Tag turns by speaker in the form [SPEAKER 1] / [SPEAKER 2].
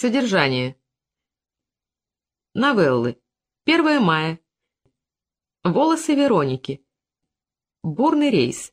[SPEAKER 1] Содержание. Новеллы. 1 мая. Волосы Вероники. Бурный рейс.